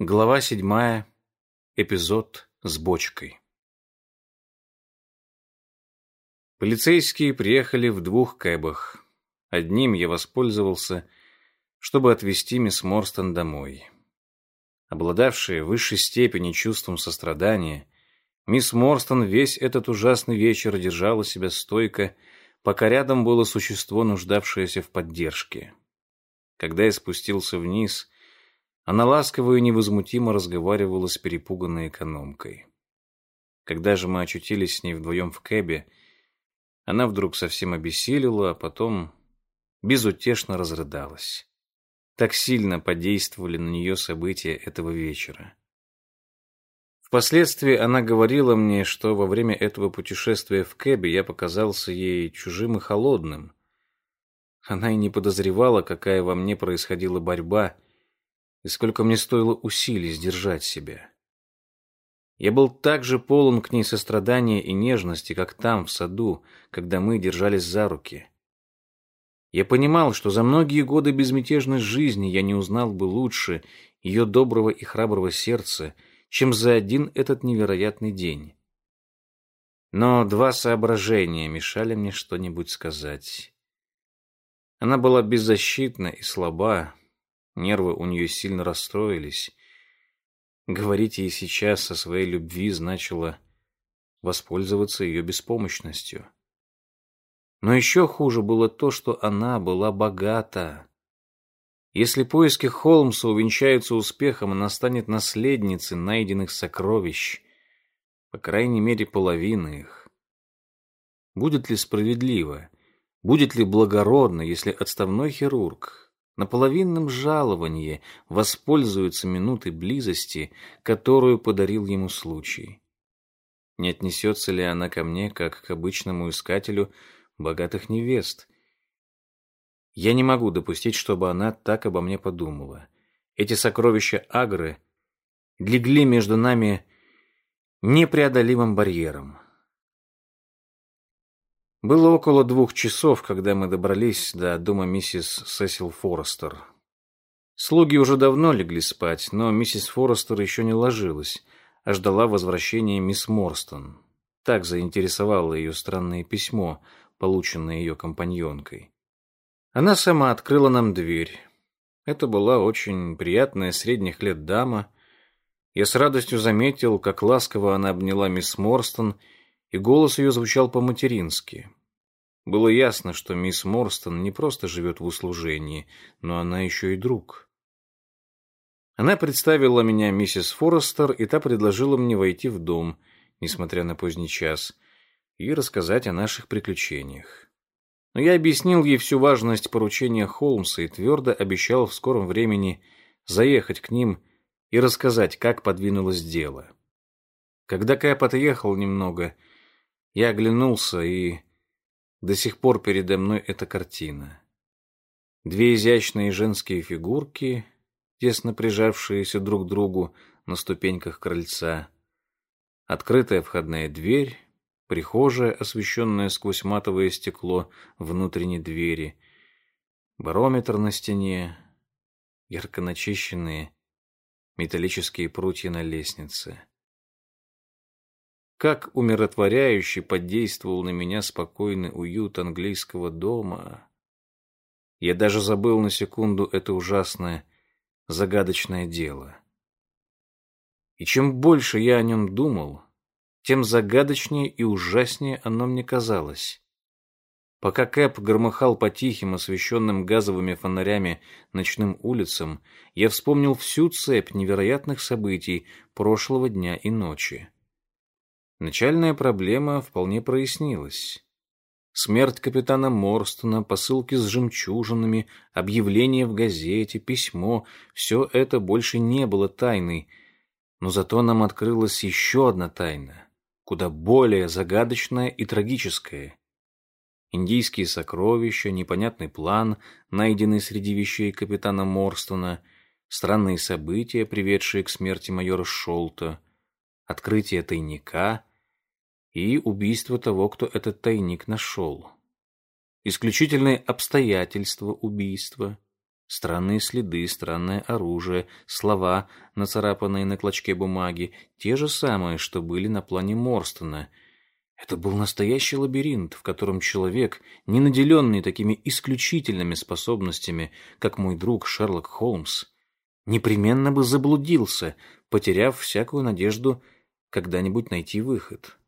Глава седьмая. Эпизод с бочкой. Полицейские приехали в двух кэбах. Одним я воспользовался, чтобы отвезти мисс Морстон домой. Обладавшая высшей степенью чувством сострадания, мисс Морстон весь этот ужасный вечер держала себя стойко, пока рядом было существо, нуждавшееся в поддержке. Когда я спустился вниз — она ласково и невозмутимо разговаривала с перепуганной экономкой. Когда же мы очутились с ней вдвоем в кэбе, она вдруг совсем обессилила, а потом безутешно разрыдалась. Так сильно подействовали на нее события этого вечера. Впоследствии она говорила мне, что во время этого путешествия в кэбе я показался ей чужим и холодным. Она и не подозревала, какая во мне происходила борьба, и сколько мне стоило усилий сдержать себя. Я был так же полон к ней сострадания и нежности, как там, в саду, когда мы держались за руки. Я понимал, что за многие годы безмятежной жизни я не узнал бы лучше ее доброго и храброго сердца, чем за один этот невероятный день. Но два соображения мешали мне что-нибудь сказать. Она была беззащитна и слаба, Нервы у нее сильно расстроились. Говорить ей сейчас о своей любви значило воспользоваться ее беспомощностью. Но еще хуже было то, что она была богата. Если поиски Холмса увенчаются успехом, она станет наследницей найденных сокровищ, по крайней мере, половины их. Будет ли справедливо, будет ли благородно, если отставной хирург на половинном жаловании воспользуется минутой близости, которую подарил ему случай. Не отнесется ли она ко мне, как к обычному искателю богатых невест? Я не могу допустить, чтобы она так обо мне подумала. Эти сокровища Агры легли между нами непреодолимым барьером. Было около двух часов, когда мы добрались до дома миссис Сесил Форестер. Слуги уже давно легли спать, но миссис Форестер еще не ложилась, а ждала возвращения мисс Морстон. Так заинтересовало ее странное письмо, полученное ее компаньонкой. Она сама открыла нам дверь. Это была очень приятная средних лет дама. Я с радостью заметил, как ласково она обняла мисс Морстон, и голос ее звучал по-матерински. Было ясно, что мисс Морстон не просто живет в услужении, но она еще и друг. Она представила меня миссис Форестер, и та предложила мне войти в дом, несмотря на поздний час, и рассказать о наших приключениях. Но я объяснил ей всю важность поручения Холмса и твердо обещал в скором времени заехать к ним и рассказать, как подвинулось дело. Когда Кэп отъехал немного, я оглянулся и до сих пор передо мной эта картина. Две изящные женские фигурки, тесно прижавшиеся друг к другу на ступеньках крыльца, открытая входная дверь, прихожая, освещенная сквозь матовое стекло внутренней двери, барометр на стене, ярко начищенные металлические прутья на лестнице. Как умиротворяюще подействовал на меня спокойный уют английского дома. Я даже забыл на секунду это ужасное, загадочное дело. И чем больше я о нем думал, тем загадочнее и ужаснее оно мне казалось. Пока Кэп громыхал по тихим, освещенным газовыми фонарями ночным улицам, я вспомнил всю цепь невероятных событий прошлого дня и ночи. Начальная проблема вполне прояснилась. Смерть капитана Морстона, посылки с жемчужинами, объявление в газете, письмо — все это больше не было тайной. Но зато нам открылась еще одна тайна, куда более загадочная и трагическая. Индийские сокровища, непонятный план, найденный среди вещей капитана Морстона, странные события, приведшие к смерти майора Шолта — открытие тайника и убийство того, кто этот тайник нашел. Исключительные обстоятельства убийства, Странные следы, странное оружие, слова, нацарапанные на клочке бумаги, те же самые, что были на плане Морстона. Это был настоящий лабиринт, в котором человек, не наделенный такими исключительными способностями, как мой друг Шерлок Холмс, непременно бы заблудился, потеряв всякую надежду когда-нибудь найти выход.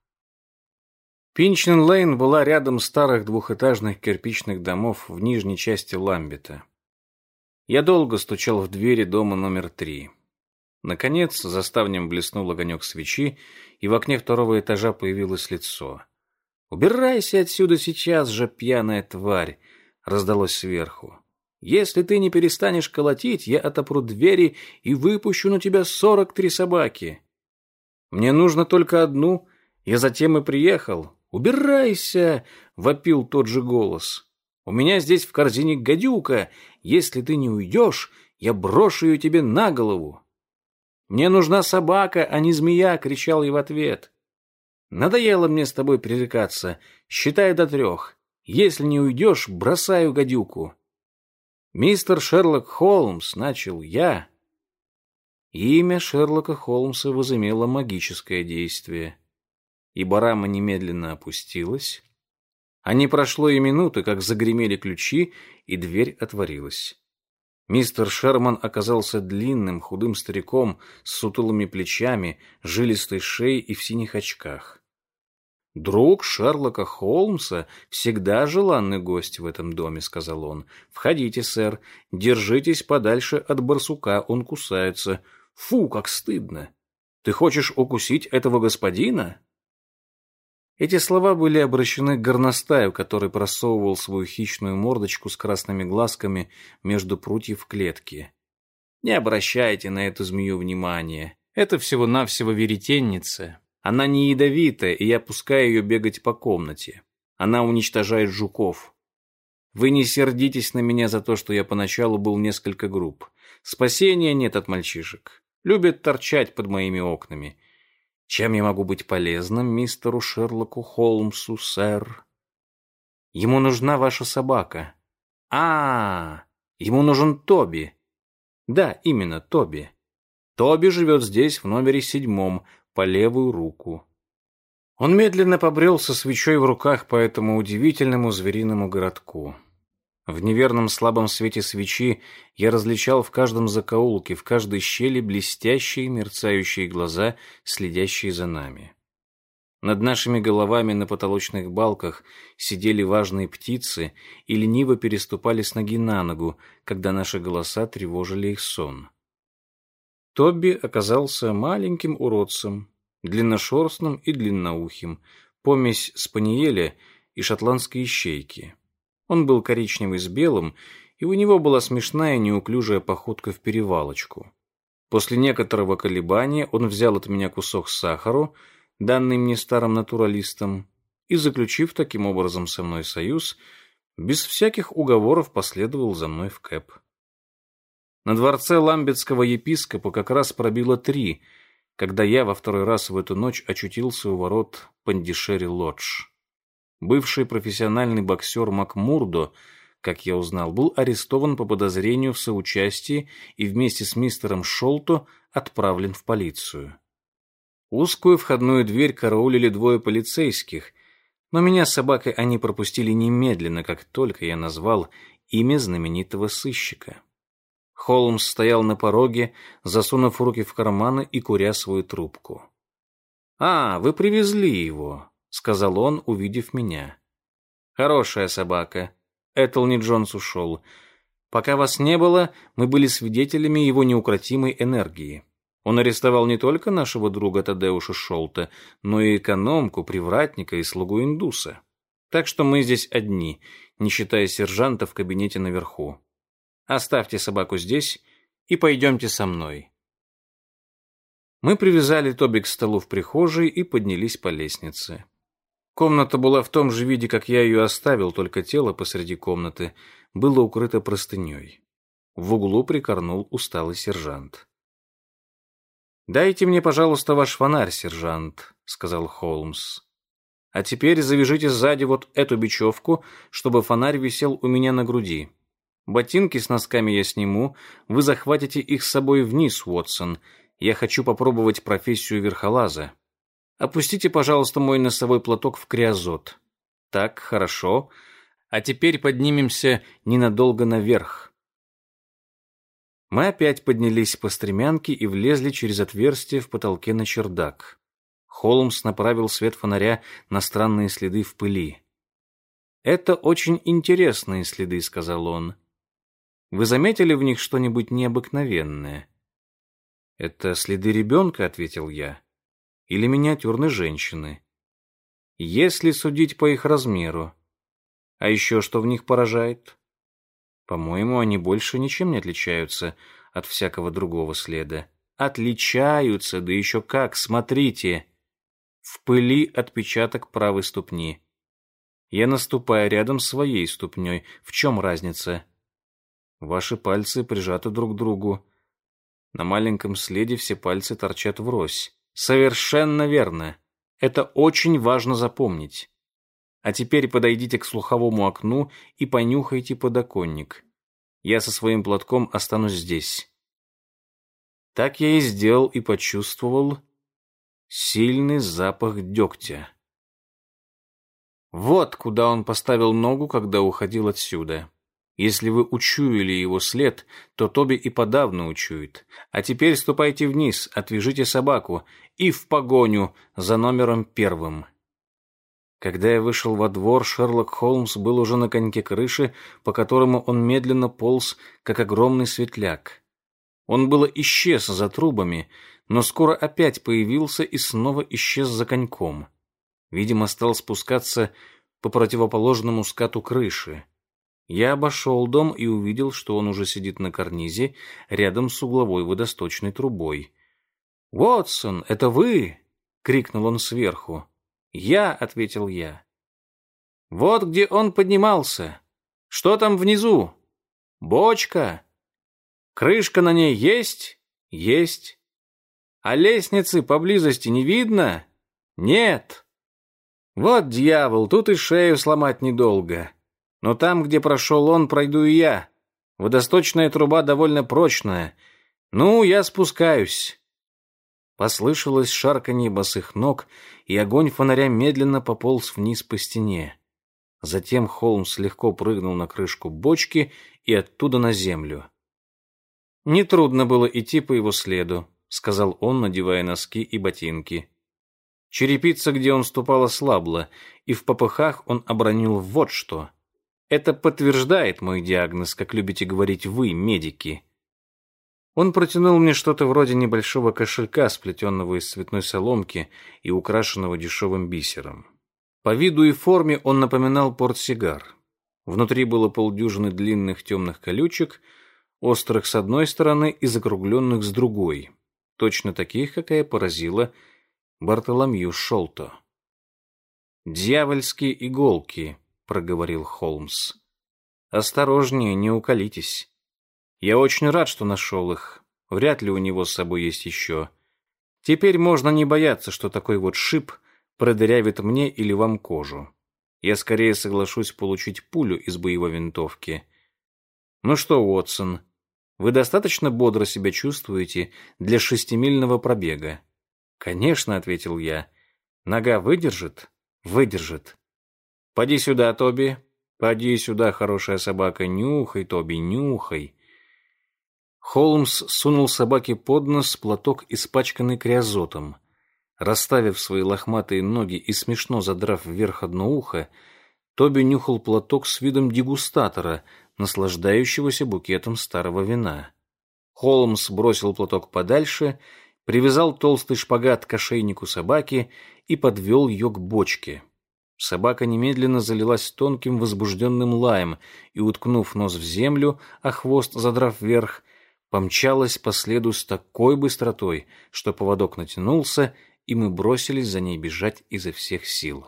Пинчен-Лейн была рядом старых двухэтажных кирпичных домов в нижней части Ламбета. Я долго стучал в двери дома номер три. Наконец, за ставнем блеснул огонек свечи, и в окне второго этажа появилось лицо. «Убирайся отсюда сейчас же, пьяная тварь!» — раздалось сверху. «Если ты не перестанешь колотить, я отопру двери и выпущу на тебя сорок три собаки. Мне нужно только одну, я затем и приехал. Убирайся!» — вопил тот же голос. У меня здесь в корзине гадюка. Если ты не уйдешь, я брошу ее тебе на голову. Мне нужна собака, а не змея, кричал я в ответ. Надоело мне с тобой пререкаться. Считай до трех. Если не уйдешь, бросаю гадюку. Мистер Шерлок Холмс, начал я. Имя Шерлока Холмса возымело магическое действие. И барама немедленно опустилась, а не прошло и минуты, как загремели ключи, и дверь отворилась. Мистер Шерман оказался длинным, худым стариком с сутулыми плечами, жилистой шеей и в синих очках. «Друг Шерлока Холмса всегда желанный гость в этом доме», — сказал он. «Входите, сэр. Держитесь подальше от барсука, он кусается. Фу, как стыдно! Ты хочешь укусить этого господина?» Эти слова были обращены к горностаю, который просовывал свою хищную мордочку с красными глазками между прутьев клетки. Не обращайте на эту змею внимания. Это всего-навсего веретенница. Она не ядовитая, и я пускаю ее бегать по комнате. Она уничтожает жуков. Вы не сердитесь на меня за то, что я поначалу был несколько груб. Спасения нет от мальчишек. Любят торчать под моими окнами. Чем я могу быть полезным мистеру Шерлоку Холмсу, сэр? Ему нужна ваша собака. А, -а, ему нужен Тоби. Да, именно Тоби. Тоби живет здесь, в номере седьмом, по левую руку. Он медленно побрел со свечой в руках по этому удивительному звериному городку. В неверном слабом свете свечи я различал в каждом закоулке, в каждой щели блестящие мерцающие глаза, следящие за нами. Над нашими головами на потолочных балках сидели важные птицы и лениво переступали с ноги на ногу, когда наши голоса тревожили их сон. Тобби оказался маленьким уродцем, длинношерстным и длинноухим, помесь спаниеля и шотландской ищейки. Он был коричневый с белым, и у него была смешная неуклюжая походка в перевалочку. После некоторого колебания он взял от меня кусок сахару, данный мне старым натуралистом, и, заключив таким образом со мной союз, без всяких уговоров последовал за мной в Кэп. На дворце ламбетского епископа как раз пробило три, когда я во второй раз в эту ночь очутился у ворот Пандишери-Лодж. Бывший профессиональный боксер Макмурдо, как я узнал, был арестован по подозрению в соучастии и вместе с мистером Шолто отправлен в полицию. Узкую входную дверь караулили двое полицейских, но меня с собакой они пропустили немедленно, как только я назвал имя знаменитого сыщика. Холмс стоял на пороге, засунув руки в карманы и куря свою трубку. «А, вы привезли его сказал он, увидев меня. Хорошая собака. Этелни Джонс ушел. Пока вас не было, мы были свидетелями его неукротимой энергии. Он арестовал не только нашего друга Тадеуша Шолта, но и экономку, привратника и слугу индуса. Так что мы здесь одни, не считая сержанта в кабинете наверху. Оставьте собаку здесь и пойдемте со мной. Мы привязали Тоби к столу в прихожей и поднялись по лестнице. Комната была в том же виде, как я ее оставил, только тело посреди комнаты было укрыто простыней. В углу прикорнул усталый сержант. «Дайте мне, пожалуйста, ваш фонарь, сержант», — сказал Холмс. «А теперь завяжите сзади вот эту бечевку, чтобы фонарь висел у меня на груди. Ботинки с носками я сниму, вы захватите их с собой вниз, Уотсон. Я хочу попробовать профессию верхолаза. Опустите, пожалуйста, мой носовой платок в криозот. Так, хорошо. А теперь поднимемся ненадолго наверх. Мы опять поднялись по стремянке и влезли через отверстие в потолке на чердак. Холмс направил свет фонаря на странные следы в пыли. «Это очень интересные следы», — сказал он. «Вы заметили в них что-нибудь необыкновенное?» «Это следы ребенка», — ответил я, — «или миниатюрной женщины. Если судить по их размеру. А еще что в них поражает?» По-моему, они больше ничем не отличаются от всякого другого следа. Отличаются, да еще как, смотрите. В пыли отпечаток правой ступни. Я наступаю рядом своей ступней. В чем разница? Ваши пальцы прижаты друг к другу. На маленьком следе все пальцы торчат врозь. Совершенно верно. Это очень важно запомнить. А теперь подойдите к слуховому окну и понюхайте подоконник. Я со своим платком останусь здесь. Так я и сделал и почувствовал сильный запах дегтя. Вот куда он поставил ногу, когда уходил отсюда. Если вы учуяли его след, то Тоби и подавно учует. А теперь ступайте вниз, отвяжите собаку и в погоню за номером первым. Когда я вышел во двор, Шерлок Холмс был уже на коньке крыши, по которому он медленно полз, как огромный светляк. Он было исчез за трубами, но скоро опять появился и снова исчез за коньком. Видимо, стал спускаться по противоположному скату крыши. Я обошел дом и увидел, что он уже сидит на карнизе рядом с угловой водосточной трубой. «Вотсон, это вы?» — крикнул он сверху. «Я», — ответил я. «Вот где он поднимался. Что там внизу? Бочка. Крышка на ней есть? Есть. А лестницы поблизости не видно? Нет. Вот дьявол, тут и шею сломать недолго. Но там, где прошел он, пройду и я. Водосточная труба довольно прочная. Ну, я спускаюсь». Послышалось шарканье босых ног, и огонь фонаря медленно пополз вниз по стене. Затем Холмс легко прыгнул на крышку бочки и оттуда на землю. «Нетрудно было идти по его следу», — сказал он, надевая носки и ботинки. Черепица, где он ступал, ослабла, и в попыхах он обронил вот что. «Это подтверждает мой диагноз, как любите говорить вы, медики. Он протянул мне что-то вроде небольшого кошелька, сплетенного из цветной соломки и украшенного дешевым бисером. По виду и форме он напоминал портсигар. Внутри было полдюжины длинных темных колючек, острых с одной стороны и закругленных с другой, точно таких, какая поразила Бартоломью Шолто. «Дьявольские иголки», — проговорил Холмс. «Осторожнее, не уколитесь». Я очень рад, что нашел их. Вряд ли у него с собой есть еще. Теперь можно не бояться, что такой вот шип продырявит мне или вам кожу. Я скорее соглашусь получить пулю из боевой винтовки. Ну что, Уотсон, вы достаточно бодро себя чувствуете для шестимильного пробега? Конечно, ответил я. Нога выдержит? Выдержит. Поди сюда, Тоби. Поди сюда, хорошая собака. Нюхай, Тоби, нюхай. Холмс сунул собаке под нос платок, испачканный криозотом. Расставив свои лохматые ноги и смешно задрав вверх одно ухо, Тоби нюхал платок с видом дегустатора, наслаждающегося букетом старого вина. Холмс бросил платок подальше, привязал толстый шпагат к ошейнику собаки и подвел ее к бочке. Собака немедленно залилась тонким возбужденным лаем и, уткнув нос в землю, а хвост задрав вверх, помчалась по следу с такой быстротой, что поводок натянулся, и мы бросились за ней бежать изо всех сил.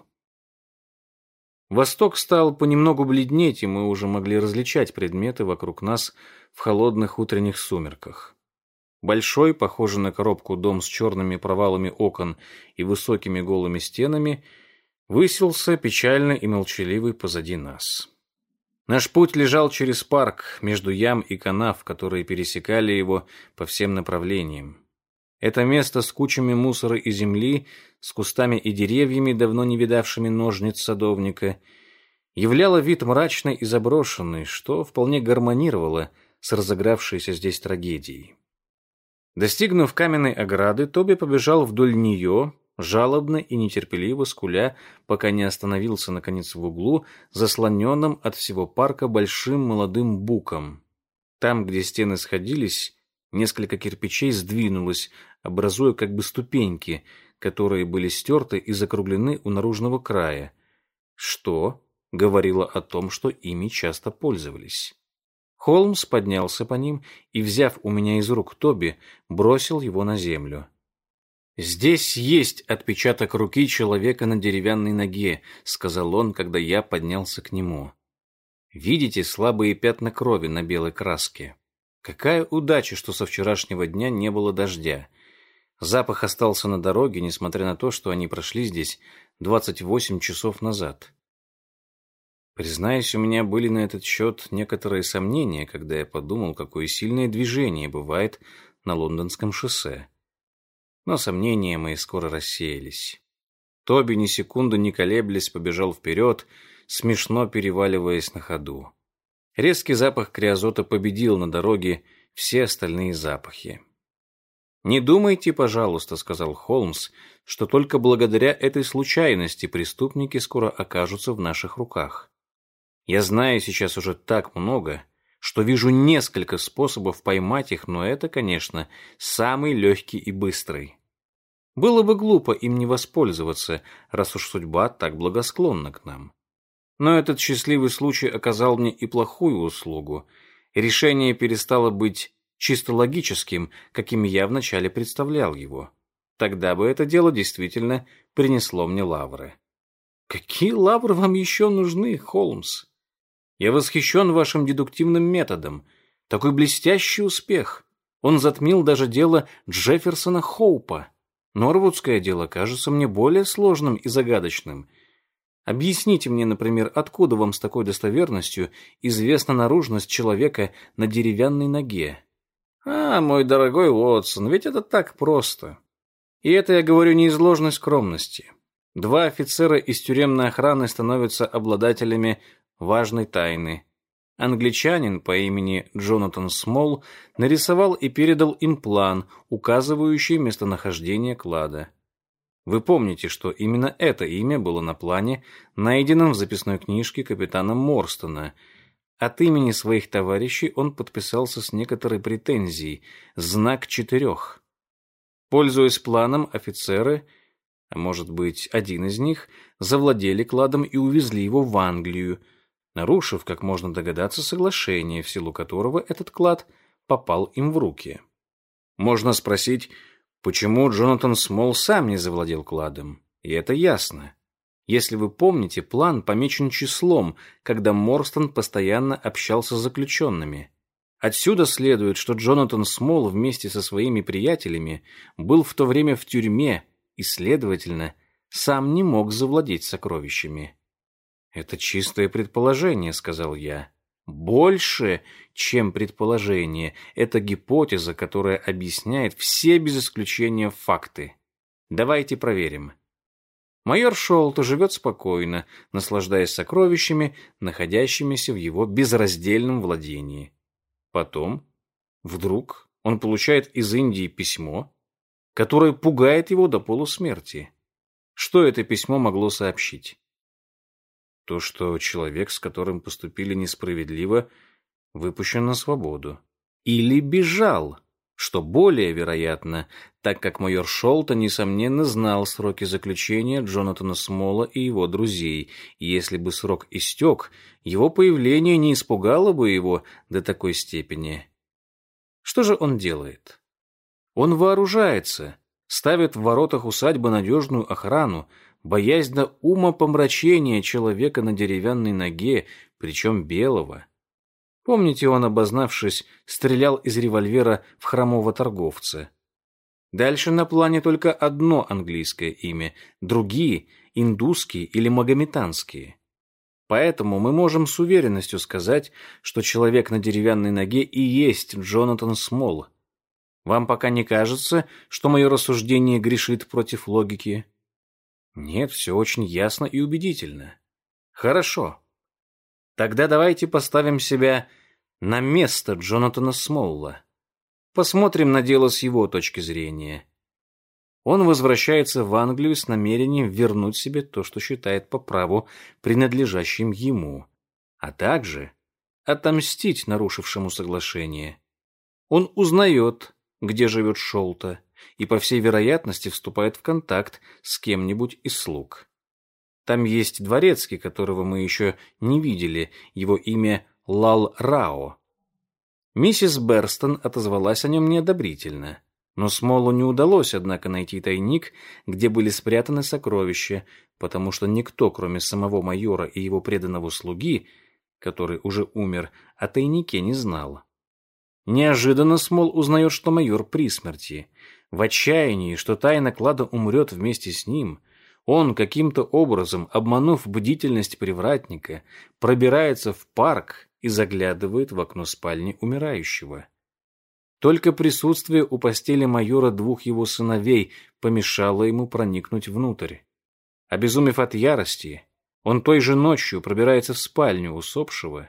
Восток стал понемногу бледнеть, и мы уже могли различать предметы вокруг нас в холодных утренних сумерках. Большой, похожий на коробку дом с черными провалами окон и высокими голыми стенами, высился печально и молчаливый позади нас. Наш путь лежал через парк, между ям и канав, которые пересекали его по всем направлениям. Это место с кучами мусора и земли, с кустами и деревьями, давно не видавшими ножниц садовника, являло вид мрачный и заброшенный, что вполне гармонировало с разыгравшейся здесь трагедией. Достигнув каменной ограды, Тоби побежал вдоль нее, жалобно и нетерпеливо скуля, пока не остановился, наконец, в углу, заслоненном от всего парка большим молодым буком. Там, где стены сходились, несколько кирпичей сдвинулось, образуя как бы ступеньки, которые были стерты и закруглены у наружного края, что говорило о том, что ими часто пользовались. Холмс поднялся по ним и, взяв у меня из рук Тоби, бросил его на землю. «Здесь есть отпечаток руки человека на деревянной ноге», — сказал он, когда я поднялся к нему. «Видите слабые пятна крови на белой краске? Какая удача, что со вчерашнего дня не было дождя. Запах остался на дороге, несмотря на то, что они прошли здесь 28 часов назад». Признаюсь, у меня были на этот счет некоторые сомнения, когда я подумал, какое сильное движение бывает на лондонском шоссе но сомнения мои скоро рассеялись. Тоби ни секунду не колеблясь побежал вперед, смешно переваливаясь на ходу. Резкий запах криозота победил на дороге все остальные запахи. «Не думайте, пожалуйста», — сказал Холмс, «что только благодаря этой случайности преступники скоро окажутся в наших руках. Я знаю сейчас уже так много, что вижу несколько способов поймать их, но это, конечно, самый легкий и быстрый. Было бы глупо им не воспользоваться, раз уж судьба так благосклонна к нам. Но этот счастливый случай оказал мне и плохую услугу. Решение перестало быть чисто логическим, каким я вначале представлял его. Тогда бы это дело действительно принесло мне лавры. Какие лавры вам еще нужны, Холмс? Я восхищен вашим дедуктивным методом. Такой блестящий успех. Он затмил даже дело Джефферсона Хоупа. Норвудское дело кажется мне более сложным и загадочным. Объясните мне, например, откуда вам с такой достоверностью известна наружность человека на деревянной ноге? А, мой дорогой Уотсон, ведь это так просто. И это я говорю не из ложной скромности. Два офицера из тюремной охраны становятся обладателями важной тайны. Англичанин по имени Джонатан Смол нарисовал и передал им план, указывающий местонахождение клада. Вы помните, что именно это имя было на плане, найденном в записной книжке капитана Морстона. От имени своих товарищей он подписался с некоторой претензией «Знак четырех». Пользуясь планом, офицеры, а может быть, один из них, завладели кладом и увезли его в Англию – нарушив, как можно догадаться, соглашение, в силу которого этот клад попал им в руки. Можно спросить, почему Джонатан Смол сам не завладел кладом, и это ясно. Если вы помните, план помечен числом, когда Морстон постоянно общался с заключенными. Отсюда следует, что Джонатан Смол вместе со своими приятелями был в то время в тюрьме и, следовательно, сам не мог завладеть сокровищами. «Это чистое предположение», — сказал я. «Больше, чем предположение. Это гипотеза, которая объясняет все без исключения факты. Давайте проверим». Майор Шолто живет спокойно, наслаждаясь сокровищами, находящимися в его безраздельном владении. Потом, вдруг, он получает из Индии письмо, которое пугает его до полусмерти. Что это письмо могло сообщить? То, что человек, с которым поступили несправедливо, выпущен на свободу. Или бежал, что более вероятно, так как майор Шолта, несомненно, знал сроки заключения Джонатана Смола и его друзей, если бы срок истек, его появление не испугало бы его до такой степени. Что же он делает? Он вооружается, ставит в воротах усадьбы надежную охрану, боясь до ума помрачения человека на деревянной ноге, причем белого. Помните, он, обознавшись, стрелял из револьвера в хромого торговца. Дальше на плане только одно английское имя, другие – индусские или магометанские. Поэтому мы можем с уверенностью сказать, что человек на деревянной ноге и есть Джонатан Смол. Вам пока не кажется, что мое рассуждение грешит против логики? Нет, все очень ясно и убедительно. Хорошо. Тогда давайте поставим себя на место Джонатана Смолла. Посмотрим на дело с его точки зрения. Он возвращается в Англию с намерением вернуть себе то, что считает по праву принадлежащим ему, а также отомстить нарушившему соглашение. Он узнает, где живет Шолта, и, по всей вероятности, вступает в контакт с кем-нибудь из слуг. Там есть дворецкий, которого мы еще не видели, его имя Лал Рао. Миссис Берстон отозвалась о нем неодобрительно. Но Смолу не удалось, однако, найти тайник, где были спрятаны сокровища, потому что никто, кроме самого майора и его преданного слуги, который уже умер, о тайнике не знал. Неожиданно Смол узнает, что майор при смерти. В отчаянии, что тайна клада умрет вместе с ним, он, каким-то образом, обманув бдительность привратника, пробирается в парк и заглядывает в окно спальни умирающего. Только присутствие у постели майора двух его сыновей помешало ему проникнуть внутрь. Обезумев от ярости, он той же ночью пробирается в спальню усопшего,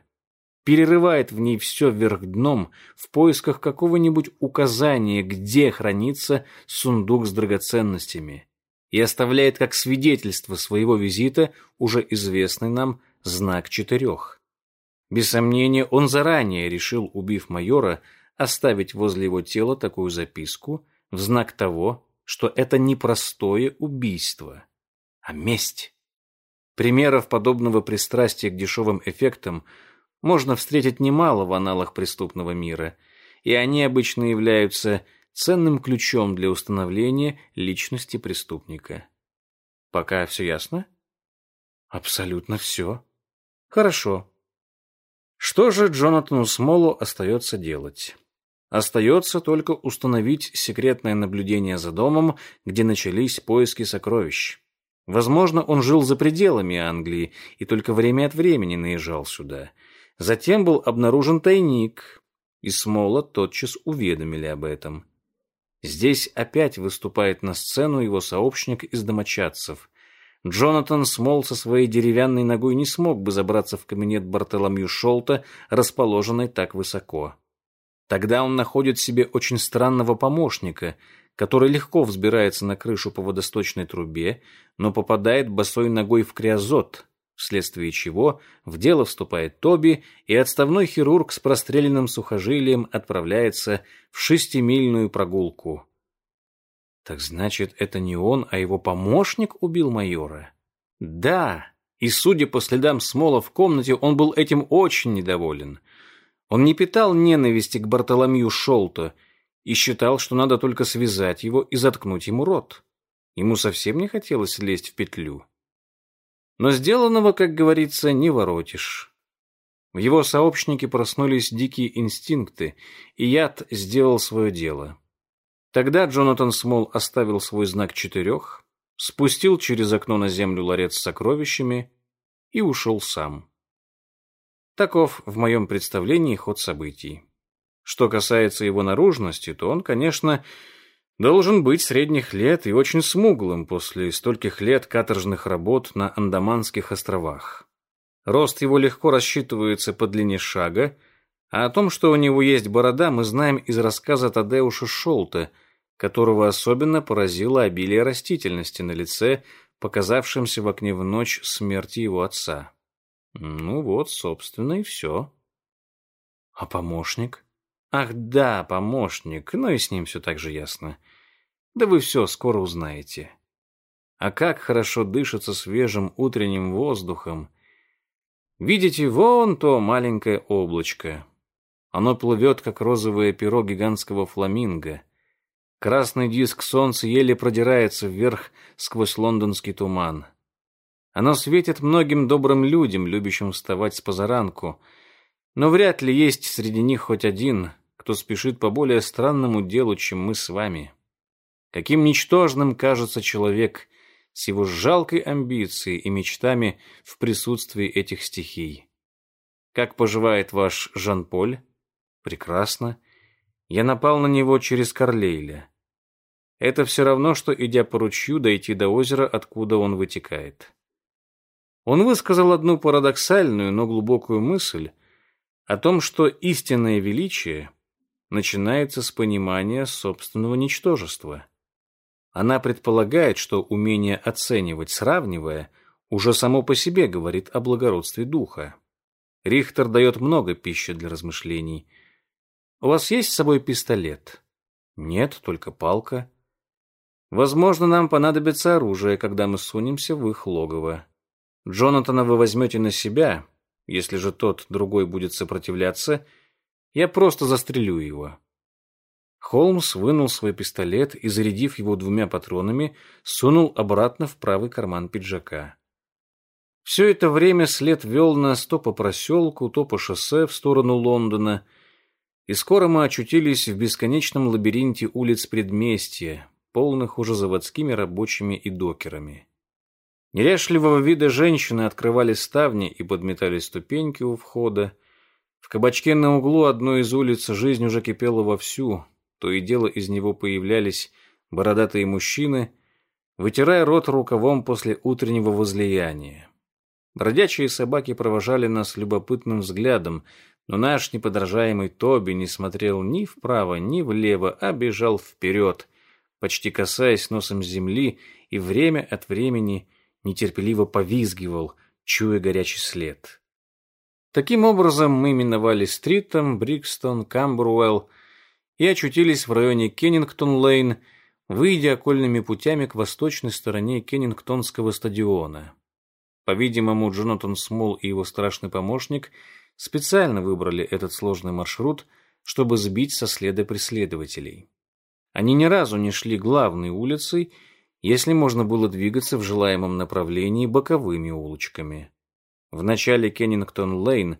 перерывает в ней все вверх дном в поисках какого-нибудь указания, где хранится сундук с драгоценностями, и оставляет как свидетельство своего визита уже известный нам знак четырех. Без сомнения, он заранее решил, убив майора, оставить возле его тела такую записку в знак того, что это не простое убийство, а месть. Примеров подобного пристрастия к дешевым эффектам можно встретить немало в аналах преступного мира, и они обычно являются ценным ключом для установления личности преступника. Пока все ясно? Абсолютно все. Хорошо. Что же Джонатану Смолу остается делать? Остается только установить секретное наблюдение за домом, где начались поиски сокровищ. Возможно, он жил за пределами Англии и только время от времени наезжал сюда. Затем был обнаружен тайник, и Смола тотчас уведомили об этом. Здесь опять выступает на сцену его сообщник из домочадцев. Джонатан Смол со своей деревянной ногой не смог бы забраться в кабинет Бартоломью Шолта, расположенный так высоко. Тогда он находит себе очень странного помощника, который легко взбирается на крышу по водосточной трубе, но попадает босой ногой в криозот, вследствие чего в дело вступает Тоби, и отставной хирург с простреленным сухожилием отправляется в шестимильную прогулку. Так значит, это не он, а его помощник убил майора? Да, и судя по следам смола в комнате, он был этим очень недоволен. Он не питал ненависти к Бартоломью Шолто и считал, что надо только связать его и заткнуть ему рот. Ему совсем не хотелось лезть в петлю. Но сделанного, как говорится, не воротишь. В его сообщнике проснулись дикие инстинкты, и яд сделал свое дело. Тогда Джонатан Смол оставил свой знак четырех, спустил через окно на землю ларец с сокровищами и ушел сам. Таков в моем представлении ход событий. Что касается его наружности, то он, конечно, должен быть средних лет и очень смуглым после стольких лет каторжных работ на Андаманских островах. Рост его легко рассчитывается по длине шага, а о том, что у него есть борода, мы знаем из рассказа Тадеуша Шолта, которого особенно поразило обилие растительности на лице, показавшемся в окне в ночь смерти его отца. Ну вот, собственно, и все. А помощник? Ах да, помощник, ну и с ним все так же ясно. Да вы все скоро узнаете. А как хорошо дышится свежим утренним воздухом. Видите, вон то маленькое облачко. Оно плывет, как розовое перо гигантского фламинго. Красный диск солнца еле продирается вверх сквозь лондонский туман. Оно светит многим добрым людям, любящим вставать с позаранку, но вряд ли есть среди них хоть один, кто спешит по более странному делу, чем мы с вами. Каким ничтожным кажется человек с его жалкой амбицией и мечтами в присутствии этих стихий. Как поживает ваш Жан-Поль? Прекрасно. Я напал на него через Карлейля. Это все равно, что, идя по ручью, дойти до озера, откуда он вытекает. Он высказал одну парадоксальную, но глубокую мысль о том, что истинное величие начинается с понимания собственного ничтожества. Она предполагает, что умение оценивать, сравнивая, уже само по себе говорит о благородстве духа. Рихтер дает много пищи для размышлений. У вас есть с собой пистолет? Нет, только палка. Возможно, нам понадобится оружие, когда мы сунемся в их логово. Джонатана вы возьмете на себя. Если же тот другой будет сопротивляться, я просто застрелю его. Холмс вынул свой пистолет и, зарядив его двумя патронами, сунул обратно в правый карман пиджака. Все это время след вел нас то по проселку, то по шоссе в сторону Лондона, и скоро мы очутились в бесконечном лабиринте улиц предместья, полных уже заводскими рабочими и докерами. Неряшливого вида женщины открывали ставни и подметали ступеньки у входа. В кабачке на углу одной из улиц жизнь уже кипела вовсю, то и дело из него появлялись бородатые мужчины, вытирая рот рукавом после утреннего возлияния. Бродячие собаки провожали нас любопытным взглядом, но наш неподражаемый Тоби не смотрел ни вправо, ни влево, а бежал вперед, почти касаясь носом земли и время от времени нетерпеливо повизгивал, чуя горячий след. Таким образом, мы миновали Стритом, Брикстон, Камбруэлл и очутились в районе Кеннингтон-Лейн, выйдя окольными путями к восточной стороне Кеннингтонского стадиона. По-видимому, Джонатан Смол и его страшный помощник специально выбрали этот сложный маршрут, чтобы сбить со следа преследователей. Они ни разу не шли главной улицей, если можно было двигаться в желаемом направлении боковыми улочками. В начале Кеннингтон-Лейн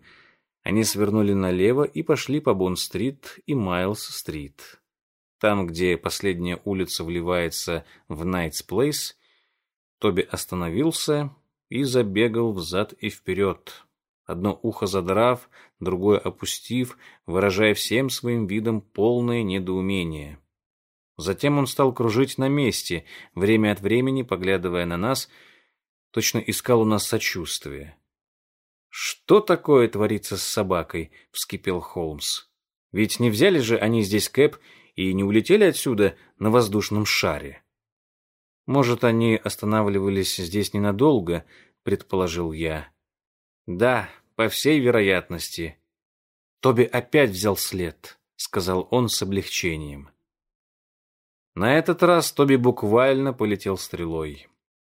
они свернули налево и пошли по Бонд-стрит и Майлз-стрит. Там, где последняя улица вливается в Найтс-Плейс, Тоби остановился и забегал взад и вперед, одно ухо задрав, другое опустив, выражая всем своим видом полное недоумение. Затем он стал кружить на месте, время от времени поглядывая на нас, точно искал у нас сочувствие. «Что такое творится с собакой?» — вскипел Холмс. «Ведь не взяли же они здесь Кэп и не улетели отсюда на воздушном шаре?» Может, они останавливались здесь ненадолго, предположил я. Да, по всей вероятности. Тоби опять взял след, сказал он с облегчением. На этот раз Тоби буквально полетел стрелой.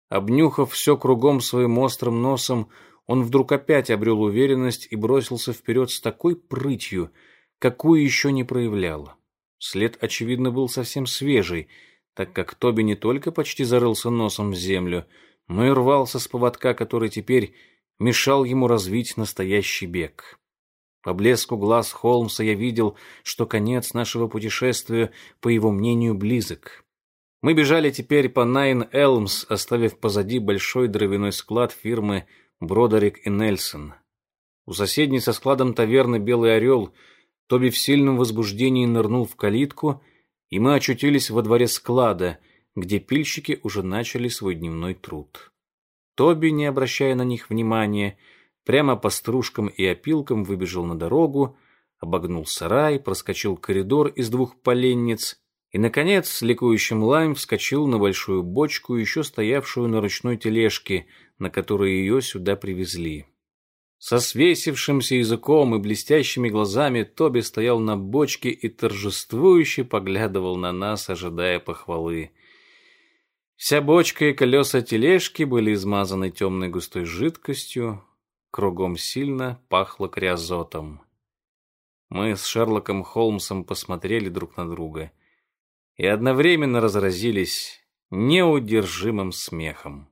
Обнюхав все кругом своим острым носом, он вдруг опять обрел уверенность и бросился вперед с такой прытью, какую еще не проявлял. След, очевидно, был совсем свежий — так как Тоби не только почти зарылся носом в землю, но и рвался с поводка, который теперь мешал ему развить настоящий бег. По блеску глаз Холмса я видел, что конец нашего путешествия, по его мнению, близок. Мы бежали теперь по Найн Элмс, оставив позади большой дровяной склад фирмы Бродерик и Нельсон. У соседней со складом таверны «Белый орел» Тоби в сильном возбуждении нырнул в калитку — и мы очутились во дворе склада, где пильщики уже начали свой дневной труд. Тоби, не обращая на них внимания, прямо по стружкам и опилкам выбежал на дорогу, обогнул сарай, проскочил коридор из двух поленниц и, наконец, с ликующим лаем вскочил на большую бочку, еще стоявшую на ручной тележке, на которой ее сюда привезли. Со свесившимся языком и блестящими глазами Тоби стоял на бочке и торжествующе поглядывал на нас, ожидая похвалы. Вся бочка и колеса тележки были измазаны темной густой жидкостью, кругом сильно пахло крязотом. Мы с Шерлоком Холмсом посмотрели друг на друга и одновременно разразились неудержимым смехом.